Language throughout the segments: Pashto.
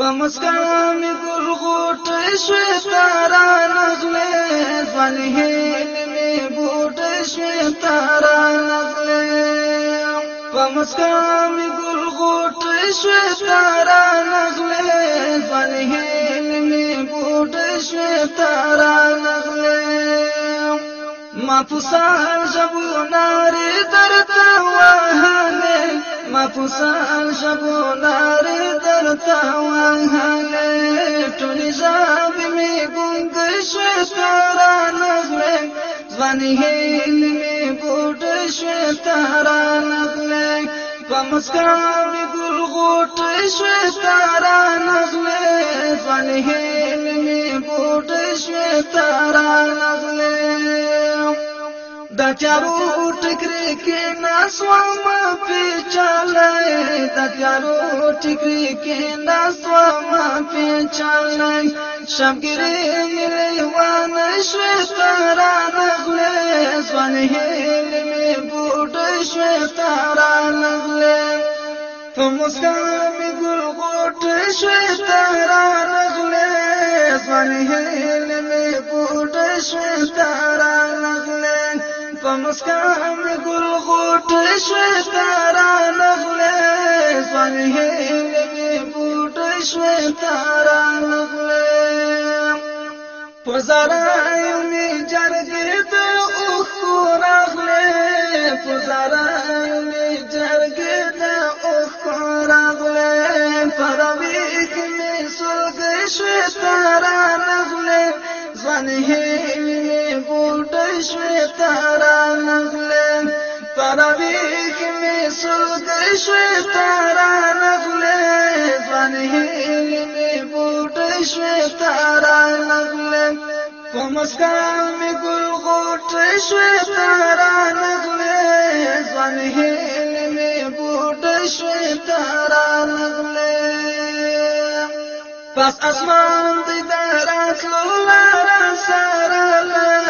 په مسکا می ګرغوټ شوې تارا نغلې ځوان هیل می بوټ شوې تارا نغلې په مسکا می ګرغوټ شوې تارا نغلې ځوان هیل می بوټ شوې تارا نغلې ما فسان جبو نار درته وهنه مفصل شبونار درتا وهلې ټولې ژبې مې ګونګ شوې سره نغلې ځواني هیلې مې بوټ شوې تارا نغلې په مسکا مې ګل غوټ شوې تارا نغلې ځواني هیلې مې بوټ شوې تارا نغلې چار روٹ کر کے نا سو ماپی چلو گرکین سو ماپی چل شہرا لگنے سو ہل میں بوٹ شریشترا لگلے مسلم گروٹ شریشترا لگنے سو ہری میں بوٹ شر নস্কাম গুল গোট শ্বেতারা নগলে সঙ্গে বুট শ্বেতারা নগলে পুজারায়ুমি শ্বেতারা پناوی کی می سود شوی تارا نغله ځواني می بوټ شوی تارا نغله کومسکا می ګل غوټ شوی تارا نغله ځواني می بوټ شوی تارا نغله پس اسمان دې درات لولار سره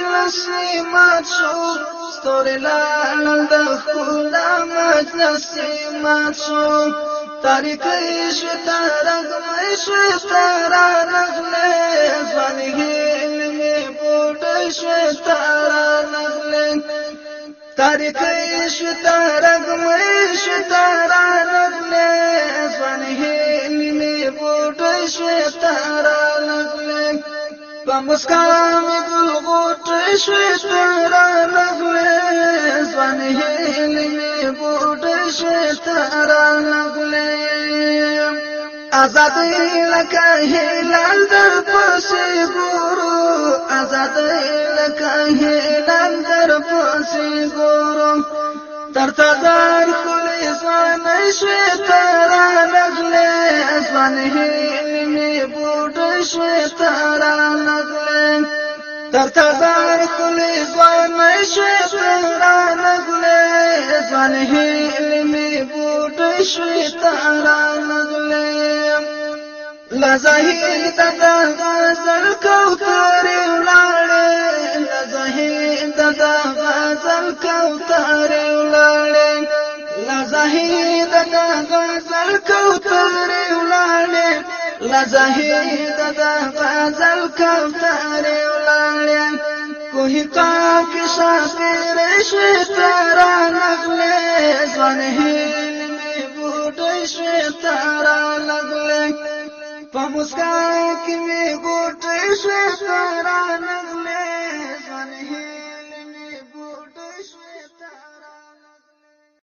مجلس مات شو ستوري لال د خلا مجلس مات شو تاریخ شو ترنګ مې شو ترنګ نه ځان هیل مې پټ شو ترنګ نه تاریخ شو ترنګ مې شو ترنګ نه ځان هیل مې پټ شو ترنګ نمسکار گروٹ شویشترا رگلے سن ہی بوٹ شویت را لگلے آزادی لگے ڈنڈر پوشی گورو آزادی لگے ڈنڈر پوشی گور درد سونے شویش را رگلے سن ہل ووٹ شویتارا تر تازار کل ځوان شې پران غلې ځوان هیل می بوټ شې تاران غلې لا زهیر ددا غزل کوثر ولاړې لا زهیر ددا غزل کوثر ولاړې لا زهیر ددا غزل کوثر ولاړې لزهید د غزل کوثر ولاړې کوه قاف شاپیر شوی تارا نغلې ځوان هیل می بوډې شوی تارا نغلې په مسکا کې می ګوټې شوی تارا